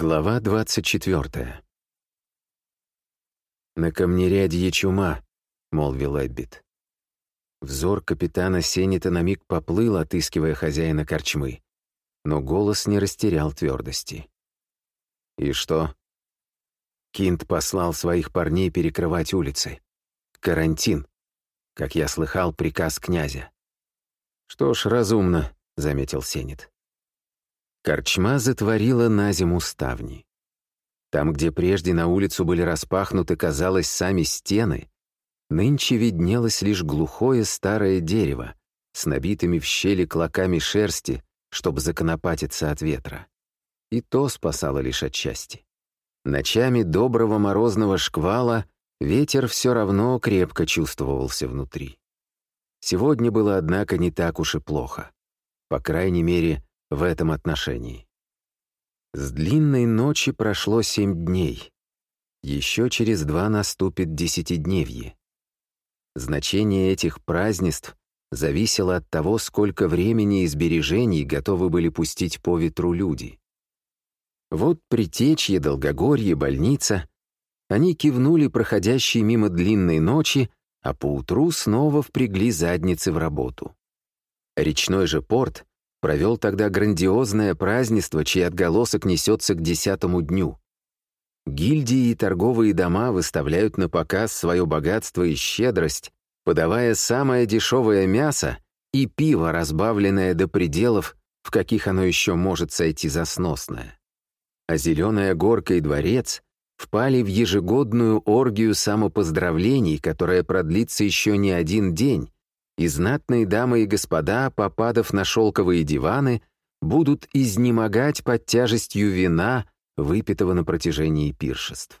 Глава 24 «На камнерядье чума», — молвил Эббит. Взор капитана Сеннита на миг поплыл, отыскивая хозяина корчмы, но голос не растерял твердости. «И что?» Кинт послал своих парней перекрывать улицы. Карантин. Как я слыхал, приказ князя. «Что ж, разумно», — заметил Сеннит. Корчма затворила на зиму ставни. Там, где прежде на улицу были распахнуты, казалось, сами стены, нынче виднелось лишь глухое старое дерево с набитыми в щели клоками шерсти, чтобы законопатиться от ветра. И то спасало лишь отчасти. Ночами доброго морозного шквала ветер все равно крепко чувствовался внутри. Сегодня было, однако, не так уж и плохо. По крайней мере, в этом отношении. С длинной ночи прошло семь дней. Еще через два наступит десятидневье. Значение этих празднеств зависело от того, сколько времени и сбережений готовы были пустить по ветру люди. Вот притечье, долгогорье, больница. Они кивнули проходящие мимо длинной ночи, а поутру снова впрягли задницы в работу. Речной же порт провел тогда грандиозное празднество, чей отголосок несется к десятому дню. Гильдии и торговые дома выставляют на показ свое богатство и щедрость, подавая самое дешевое мясо и пиво, разбавленное до пределов, в каких оно еще может сойти за сносное. А зеленая горка и дворец впали в ежегодную оргию самопоздравлений, которая продлится еще не один день, и знатные дамы и господа, попадав на шелковые диваны, будут изнемогать под тяжестью вина, выпитого на протяжении пиршеств.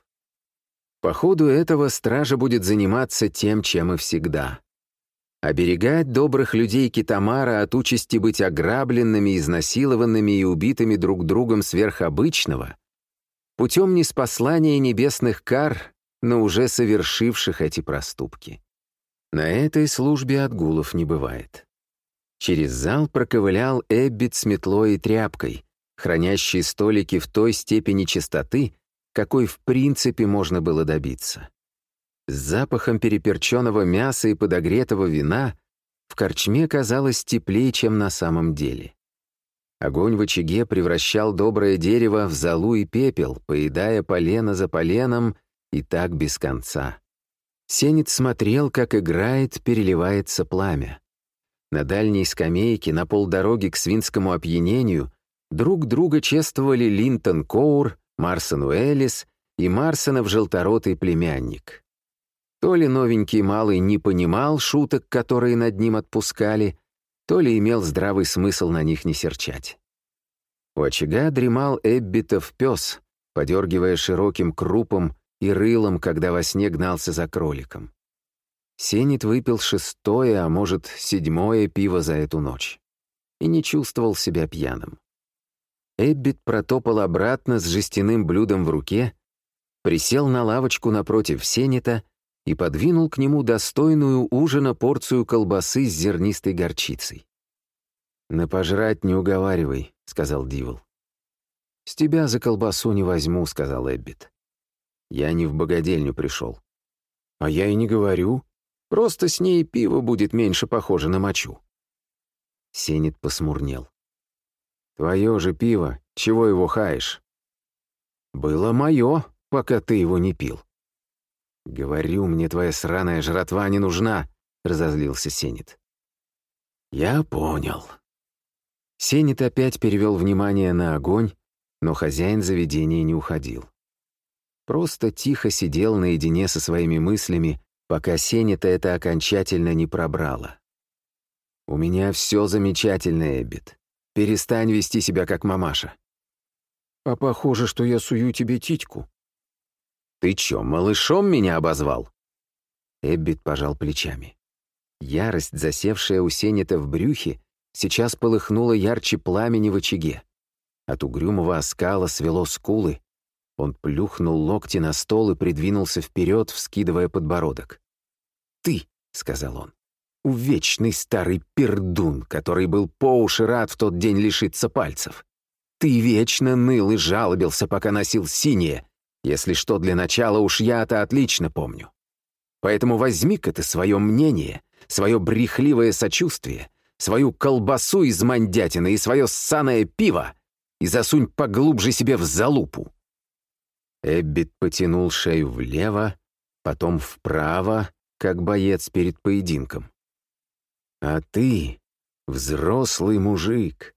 По ходу этого стража будет заниматься тем, чем и всегда. Оберегать добрых людей Китамара от участи быть ограбленными, изнасилованными и убитыми друг другом сверхобычного путем неспослания небесных кар на уже совершивших эти проступки. На этой службе отгулов не бывает. Через зал проковылял Эббит с метлой и тряпкой, хранящий столики в той степени чистоты, какой в принципе можно было добиться. С запахом переперченного мяса и подогретого вина в корчме казалось теплее, чем на самом деле. Огонь в очаге превращал доброе дерево в золу и пепел, поедая полено за поленом и так без конца. Сенец смотрел, как играет, переливается пламя. На дальней скамейке, на полдороги к свинскому опьянению, друг друга чествовали Линтон Коур, Марсон Уэллис и Марсонов желторотый племянник. То ли новенький малый не понимал шуток, которые над ним отпускали, то ли имел здравый смысл на них не серчать. У очага дремал Эббитов пес, подергивая широким крупом и рылом, когда во сне гнался за кроликом. Сенит выпил шестое, а может, седьмое пиво за эту ночь. И не чувствовал себя пьяным. Эббит протопал обратно с жестяным блюдом в руке, присел на лавочку напротив Сенита и подвинул к нему достойную ужина порцию колбасы с зернистой горчицей. «На пожрать не уговаривай», — сказал Дивол. «С тебя за колбасу не возьму», — сказал Эббит. Я не в богадельню пришел. А я и не говорю. Просто с ней пиво будет меньше похоже на мочу. Сенит посмурнел. Твое же пиво, чего его хаешь? Было мое, пока ты его не пил. Говорю, мне твоя сраная жратва не нужна, разозлился Сенит. Я понял. Сенит опять перевел внимание на огонь, но хозяин заведения не уходил. Просто тихо сидел наедине со своими мыслями, пока Сеня-то это окончательно не пробрало. «У меня все замечательно, Эббит. Перестань вести себя как мамаша». «А похоже, что я сую тебе титьку». «Ты чё, малышом меня обозвал?» Эббит пожал плечами. Ярость, засевшая у Сенета в брюхе, сейчас полыхнула ярче пламени в очаге. От угрюмого оскала свело скулы, он плюхнул локти на стол и придвинулся вперед, вскидывая подбородок. «Ты», — сказал он, — «увечный старый пердун, который был по уши рад в тот день лишиться пальцев. Ты вечно ныл и жалобился, пока носил синее. Если что, для начала уж я-то отлично помню. Поэтому возьми-ка ты свое мнение, свое брехливое сочувствие, свою колбасу из мандятины и свое ссаное пиво и засунь поглубже себе в залупу». Эббит потянул шею влево, потом вправо, как боец перед поединком. «А ты взрослый мужик,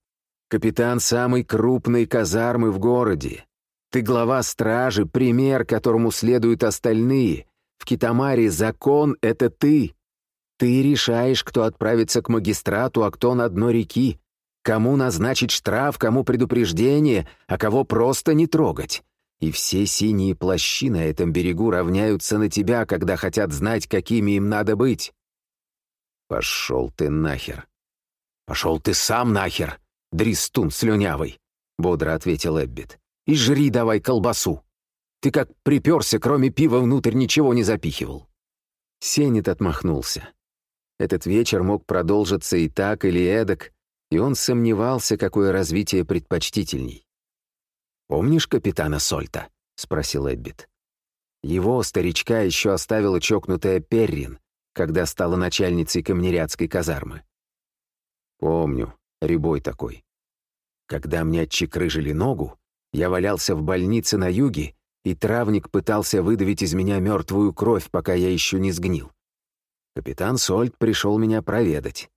капитан самой крупной казармы в городе. Ты глава стражи, пример, которому следуют остальные. В Китамаре закон — это ты. Ты решаешь, кто отправится к магистрату, а кто на дно реки. Кому назначить штраф, кому предупреждение, а кого просто не трогать. И все синие плащи на этом берегу равняются на тебя, когда хотят знать, какими им надо быть. Пошел ты нахер. Пошел ты сам нахер, дристун слюнявый, бодро ответил Эббит. И жри давай колбасу. Ты как приперся, кроме пива внутрь ничего не запихивал. Сенет отмахнулся. Этот вечер мог продолжиться и так, или эдак, и он сомневался, какое развитие предпочтительней. «Помнишь капитана Сольта?» — спросил Эббит. Его, старичка, еще оставила чокнутая Перрин, когда стала начальницей камнерядской казармы. Помню, рябой такой. Когда мне отчекрыжили ногу, я валялся в больнице на юге, и травник пытался выдавить из меня мертвую кровь, пока я еще не сгнил. Капитан Сольт пришел меня проведать.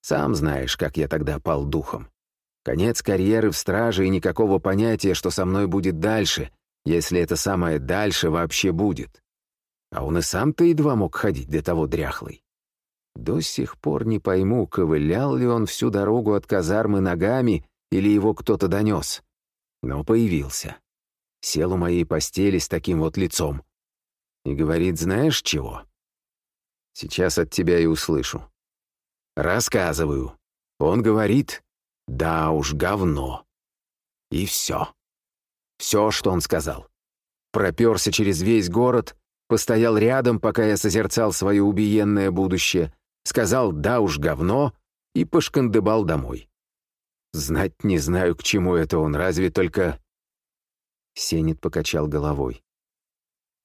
Сам знаешь, как я тогда пал духом. Конец карьеры в страже и никакого понятия, что со мной будет дальше, если это самое «дальше» вообще будет. А он и сам-то едва мог ходить до того дряхлый. До сих пор не пойму, ковылял ли он всю дорогу от казармы ногами или его кто-то донес. Но появился. Сел у моей постели с таким вот лицом. И говорит, знаешь чего? Сейчас от тебя и услышу. Рассказываю. Он говорит, да уж, говно. И все. Все, что он сказал. Проперся через весь город, постоял рядом, пока я созерцал свое убиенное будущее, сказал «да уж, говно» и пошкандыбал домой. Знать не знаю, к чему это он, разве только... Сенит покачал головой.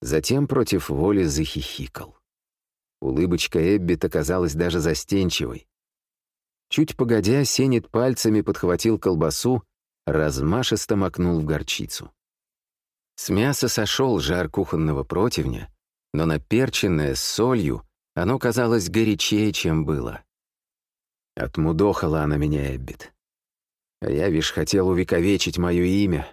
Затем против воли захихикал. Улыбочка Эббит оказалась даже застенчивой. Чуть погодя, Сенит пальцами подхватил колбасу, размашисто макнул в горчицу. С мяса сошел жар кухонного противня, но наперченное с солью оно казалось горячее, чем было. Отмудохала она меня, Эббит. А я, вишь, хотел увековечить мое имя,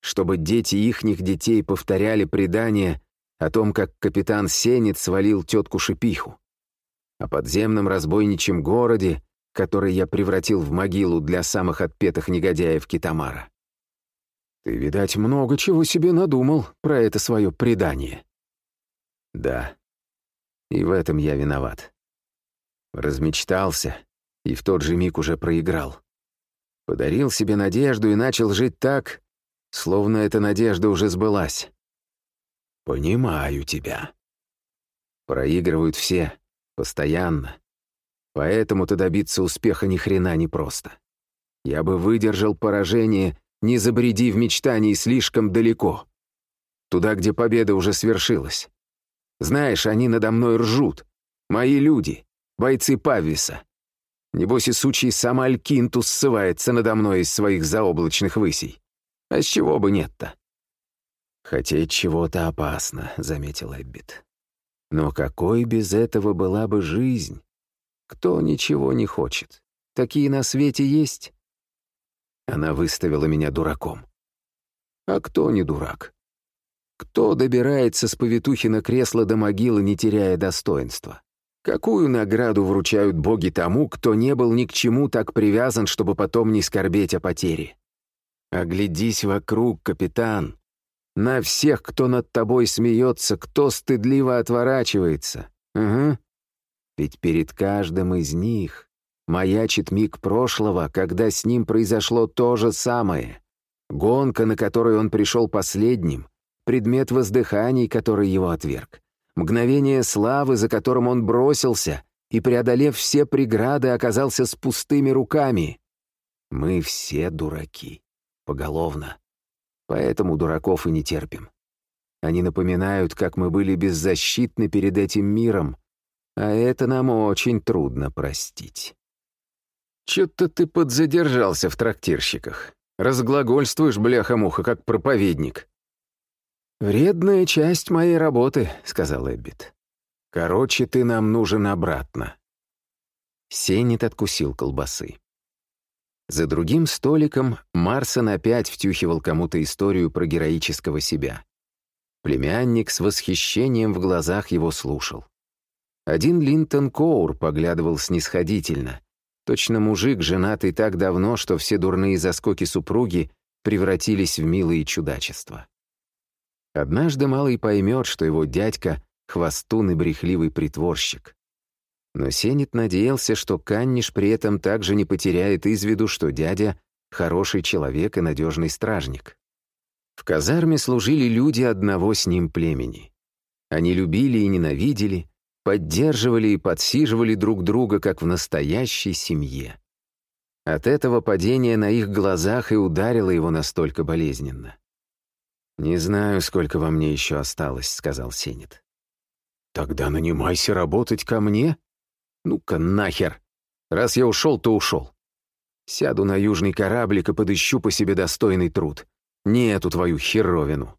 чтобы дети ихних детей повторяли предание о том, как капитан Сенец свалил тетку Шипиху, о подземном разбойничьем городе, который я превратил в могилу для самых отпетых негодяев Китамара. Ты, видать, много чего себе надумал про это свое предание. Да, и в этом я виноват. Размечтался и в тот же миг уже проиграл. Подарил себе надежду и начал жить так, словно эта надежда уже сбылась. «Понимаю тебя». Проигрывают все, постоянно. Поэтому-то добиться успеха ни хрена не просто. Я бы выдержал поражение, не забреди в мечтании слишком далеко. Туда, где победа уже свершилась. Знаешь, они надо мной ржут. Мои люди, бойцы Пависа. Небось и сучий сам Алькинтус ссывается надо мной из своих заоблачных высей. А с чего бы нет-то? «Хотеть чего-то опасно», — заметил Эббит. «Но какой без этого была бы жизнь? Кто ничего не хочет? Такие на свете есть?» Она выставила меня дураком. «А кто не дурак? Кто добирается с повитухи кресла до могилы, не теряя достоинства? Какую награду вручают боги тому, кто не был ни к чему так привязан, чтобы потом не скорбеть о потере? Оглядись вокруг, капитан. На всех, кто над тобой смеется, кто стыдливо отворачивается. Угу. Ведь перед каждым из них маячит миг прошлого, когда с ним произошло то же самое. Гонка, на которой он пришел последним, предмет воздыханий, который его отверг. Мгновение славы, за которым он бросился, и, преодолев все преграды, оказался с пустыми руками. Мы все дураки. поголовно. Поэтому дураков и не терпим. Они напоминают, как мы были беззащитны перед этим миром, а это нам очень трудно простить. Чё-то ты подзадержался в трактирщиках. Разглагольствуешь, бляха-муха, как проповедник. «Вредная часть моей работы», — сказал Эббит. «Короче, ты нам нужен обратно». Сеннит откусил колбасы. За другим столиком Марсон опять втюхивал кому-то историю про героического себя. Племянник с восхищением в глазах его слушал. Один Линтон Коур поглядывал снисходительно. Точно мужик, женатый так давно, что все дурные заскоки супруги превратились в милые чудачества. Однажды малый поймет, что его дядька — хвостун и брехливый притворщик. Но Сенет надеялся, что Канниш при этом также не потеряет из виду, что дядя — хороший человек и надежный стражник. В казарме служили люди одного с ним племени. Они любили и ненавидели, поддерживали и подсиживали друг друга, как в настоящей семье. От этого падение на их глазах и ударило его настолько болезненно. «Не знаю, сколько во мне еще осталось», — сказал Сенет. «Тогда нанимайся работать ко мне? Ну-ка нахер! Раз я ушел, то ушел. Сяду на южный кораблик и подыщу по себе достойный труд. Не эту твою херовину.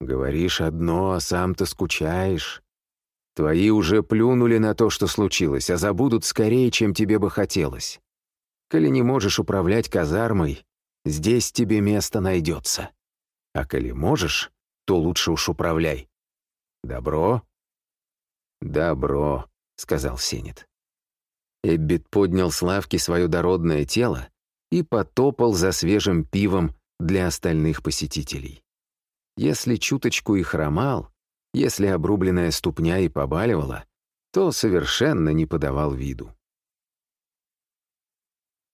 Говоришь одно, а сам-то скучаешь. Твои уже плюнули на то, что случилось, а забудут скорее, чем тебе бы хотелось. Коли не можешь управлять казармой, здесь тебе место найдется. А коли можешь, то лучше уж управляй. Добро? Добро, сказал Сенет. Эббит поднял с лавки свое дородное тело и потопал за свежим пивом для остальных посетителей. Если чуточку и хромал, если обрубленная ступня и побаливала, то совершенно не подавал виду.